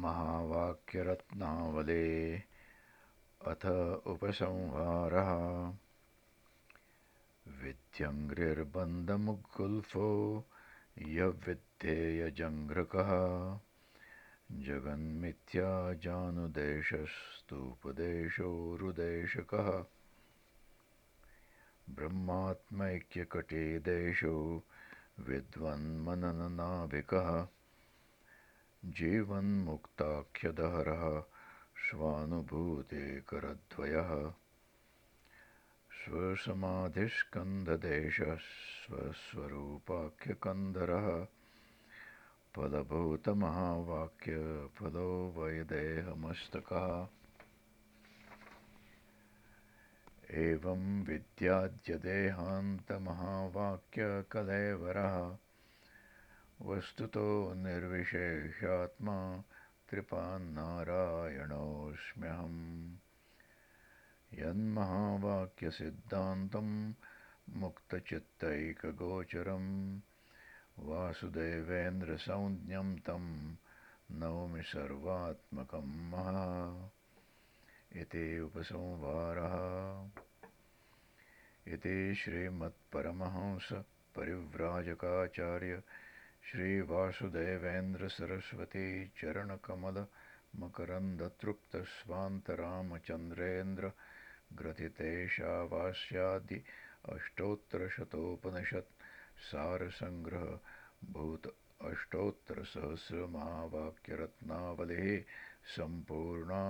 महावाक्यरत्नावले। अथ उपसंहारः। विद्यङ्घ्रिर्बन्धमुद्गुल्फो यविद्धेयजङ्घ्रकः। जगन्मिथ्याजानुदेशस्तुपदेशोरुदेशकः ब्रह्मात्मैक्यकटे देशो विद्वन्मनननाभिकः जीवन्मुक्ताख्यदहरः स्वानुभूतेकरद्वयः। स्वसमाधिस्कन्धदेशः स्वस्वरूपाख्यकन्धरः फलभूतमहावाक्यफलो वैदेहमस्तकः एवं विद्याद्यदेहान्तमहावाक्यकलेवरः वस्तुतो निर्विशेषात्मा त्रिपान्नारायणोऽस्म्यहम् यन्महावाक्यसिद्धान्तं मुक्तचित्तैकगोचरं वासुदेवेन्द्रसंज्ञं तं नौमि सर्वात्मकं महा। इति उपसंहारः। इति श्रीमत्परमहंसपरिव्राजकाचार्य श्रीवासुदेवेन्द्रसरस्वतीचरणकमलमकरन्दतृप्तस्वान्तरामचन्द्रेन्द्र ग्रथितेशावास्यादि अष्टोत्तरशतोपनिषत् सारसङ्ग्रहभूत अष्टोत्तरसहस्रमहावाक्यरत्नावलिः सम्पूर्णा